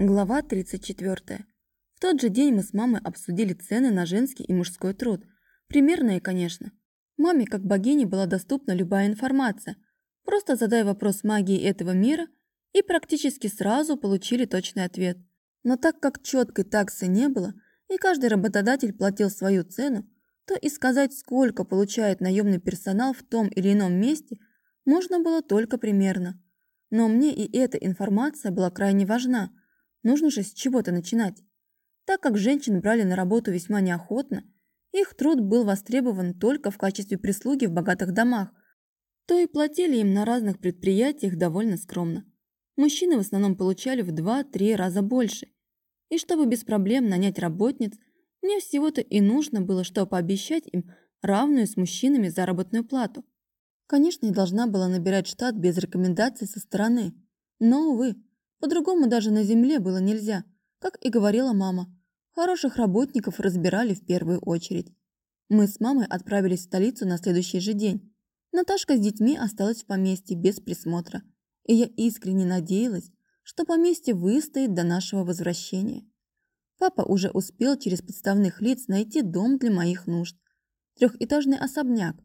Глава 34. В тот же день мы с мамой обсудили цены на женский и мужской труд. Примерные, конечно. Маме, как богине, была доступна любая информация. Просто задай вопрос магии этого мира, и практически сразу получили точный ответ. Но так как четкой таксы не было, и каждый работодатель платил свою цену, то и сказать, сколько получает наемный персонал в том или ином месте, можно было только примерно. Но мне и эта информация была крайне важна – Нужно же с чего-то начинать. Так как женщин брали на работу весьма неохотно, их труд был востребован только в качестве прислуги в богатых домах, то и платили им на разных предприятиях довольно скромно. Мужчины в основном получали в 2-3 раза больше. И чтобы без проблем нанять работниц, мне всего-то и нужно было, чтобы пообещать им равную с мужчинами заработную плату. Конечно, я должна была набирать штат без рекомендаций со стороны. Но, увы, по-другому даже на земле было нельзя, как и говорила мама. Хороших работников разбирали в первую очередь. Мы с мамой отправились в столицу на следующий же день. Наташка с детьми осталась в поместье без присмотра, и я искренне надеялась, что поместье выстоит до нашего возвращения. Папа уже успел через подставных лиц найти дом для моих нужд. Трехэтажный особняк,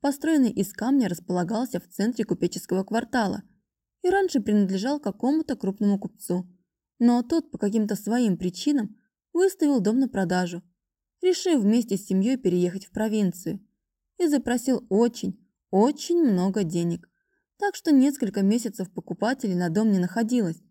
построенный из камня, располагался в центре купеческого квартала – и раньше принадлежал какому-то крупному купцу. Но тот по каким-то своим причинам выставил дом на продажу, решив вместе с семьей переехать в провинцию. И запросил очень, очень много денег. Так что несколько месяцев покупателей на дом не находилось.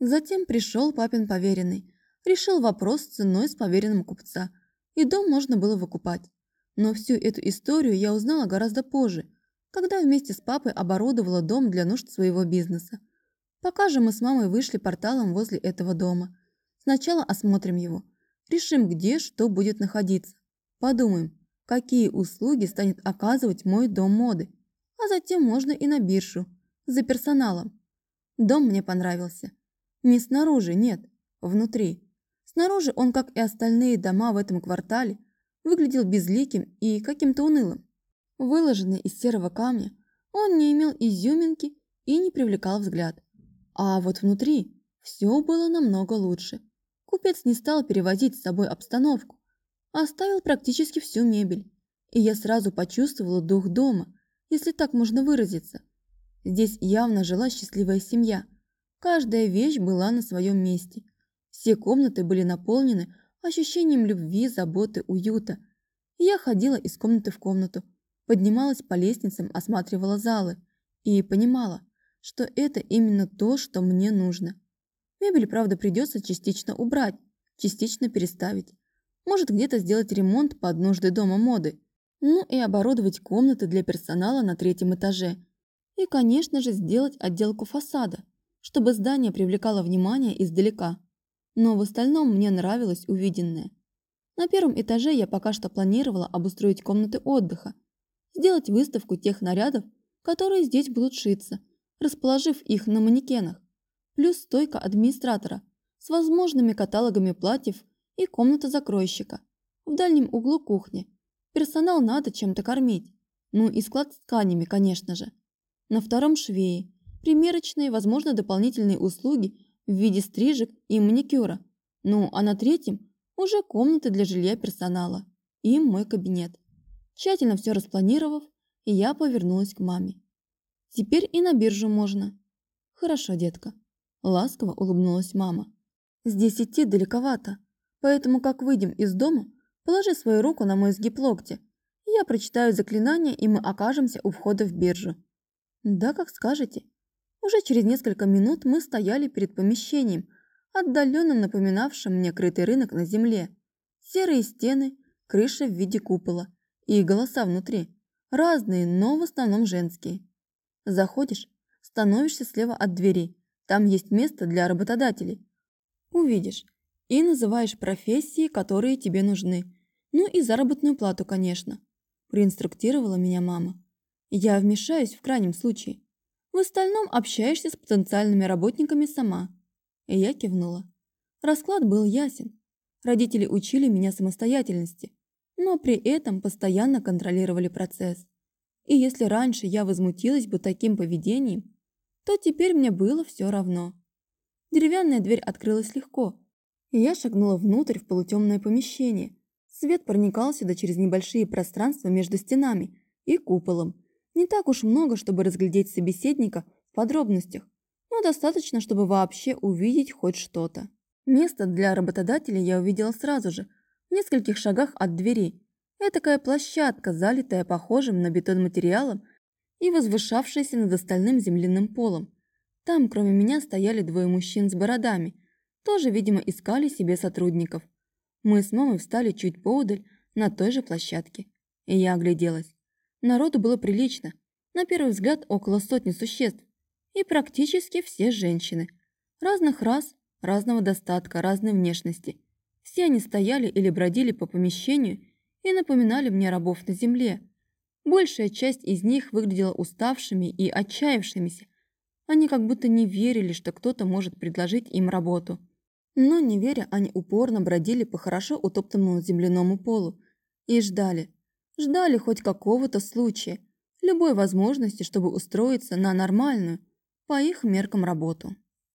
Затем пришел папин поверенный, решил вопрос с ценой с поверенным купца, и дом можно было выкупать. Но всю эту историю я узнала гораздо позже – когда вместе с папой оборудовала дом для нужд своего бизнеса. Пока же мы с мамой вышли порталом возле этого дома. Сначала осмотрим его, решим, где что будет находиться. Подумаем, какие услуги станет оказывать мой дом моды. А затем можно и на биржу, за персоналом. Дом мне понравился. Не снаружи, нет, внутри. Снаружи он, как и остальные дома в этом квартале, выглядел безликим и каким-то унылым. Выложенный из серого камня, он не имел изюминки и не привлекал взгляд. А вот внутри все было намного лучше. Купец не стал перевозить с собой обстановку, оставил практически всю мебель. И я сразу почувствовала дух дома, если так можно выразиться. Здесь явно жила счастливая семья. Каждая вещь была на своем месте. Все комнаты были наполнены ощущением любви, заботы, уюта. Я ходила из комнаты в комнату, поднималась по лестницам, осматривала залы и понимала, что это именно то, что мне нужно. Мебель, правда, придется частично убрать, частично переставить. Может, где-то сделать ремонт под нужды дома моды. Ну и оборудовать комнаты для персонала на третьем этаже. И, конечно же, сделать отделку фасада, чтобы здание привлекало внимание издалека. Но в остальном мне нравилось увиденное. На первом этаже я пока что планировала обустроить комнаты отдыха сделать выставку тех нарядов, которые здесь будут шиться, расположив их на манекенах, плюс стойка администратора с возможными каталогами платьев и комната закройщика. В дальнем углу кухни. Персонал надо чем-то кормить. Ну и склад с тканями, конечно же. На втором швее. Примерочные, возможно, дополнительные услуги в виде стрижек и маникюра. Ну а на третьем уже комнаты для жилья персонала. И мой кабинет. Тщательно все распланировав, я повернулась к маме. «Теперь и на биржу можно». «Хорошо, детка», – ласково улыбнулась мама. «Здесь идти далековато, поэтому как выйдем из дома, положи свою руку на мой сгиб локтя. Я прочитаю заклинание, и мы окажемся у входа в биржу». «Да, как скажете». Уже через несколько минут мы стояли перед помещением, отдаленно напоминавшим мне крытый рынок на земле. Серые стены, крыша в виде купола – и голоса внутри. Разные, но в основном женские. Заходишь, становишься слева от двери. Там есть место для работодателей. Увидишь. И называешь профессии, которые тебе нужны. Ну и заработную плату, конечно. Проинструктировала меня мама. Я вмешаюсь в крайнем случае. В остальном общаешься с потенциальными работниками сама. И я кивнула. Расклад был ясен. Родители учили меня самостоятельности но при этом постоянно контролировали процесс. И если раньше я возмутилась бы таким поведением, то теперь мне было все равно. Деревянная дверь открылась легко, и я шагнула внутрь в полутемное помещение. Свет проникал сюда через небольшие пространства между стенами и куполом. Не так уж много, чтобы разглядеть собеседника в подробностях, но достаточно, чтобы вообще увидеть хоть что-то. Место для работодателя я увидела сразу же, в нескольких шагах от двери. Этакая площадка, залитая похожим на бетон материалом и возвышавшаяся над остальным земляным полом. Там, кроме меня, стояли двое мужчин с бородами. Тоже, видимо, искали себе сотрудников. Мы с мамой встали чуть поудаль на той же площадке. И я огляделась. Народу было прилично. На первый взгляд около сотни существ. И практически все женщины. Разных рас, разного достатка, разной внешности. Все они стояли или бродили по помещению и напоминали мне рабов на земле. Большая часть из них выглядела уставшими и отчаявшимися. Они как будто не верили, что кто-то может предложить им работу. Но не веря, они упорно бродили по хорошо утоптанному земляному полу и ждали. Ждали хоть какого-то случая, любой возможности, чтобы устроиться на нормальную, по их меркам, работу.